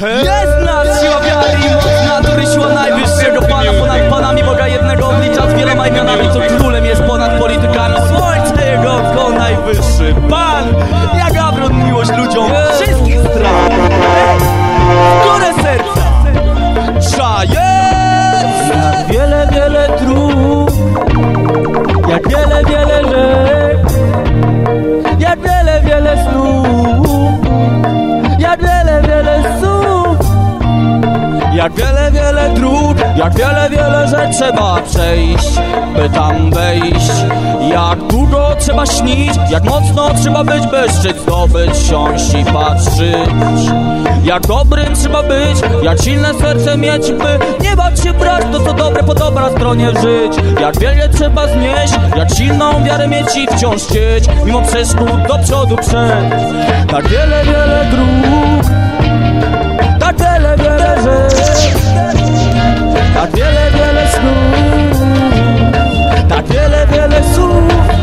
Jest nas siła wiary i moc natury, siła najwyższego Pana ponad Panami, Boga jednego oblicza z wieloma imionami, co królem jest ponad politykami. Słońce jego oko najwyższy Pan, jak Gawron miłość ludziom wszystkich stron. W górę serca, trza jest! Jak wiele, wiele dróg, jak wiele, wiele rzek, jak wiele, wiele snów, Jak wiele, wiele dróg, jak wiele, wiele rzeczy trzeba przejść, by tam wejść. Jak długo trzeba śnić, jak mocno trzeba być, by szczyt zdobyć, siąść i patrzeć. Jak dobrym trzeba być, jak silne serce mieć, by nie bać się brać to, co dobre po dobra stronie żyć. Jak wiele trzeba znieść, jak silną wiarę mieć i wciąż chcieć, mimo przeszkód do przodu przejść. Tak wiele, wiele dróg.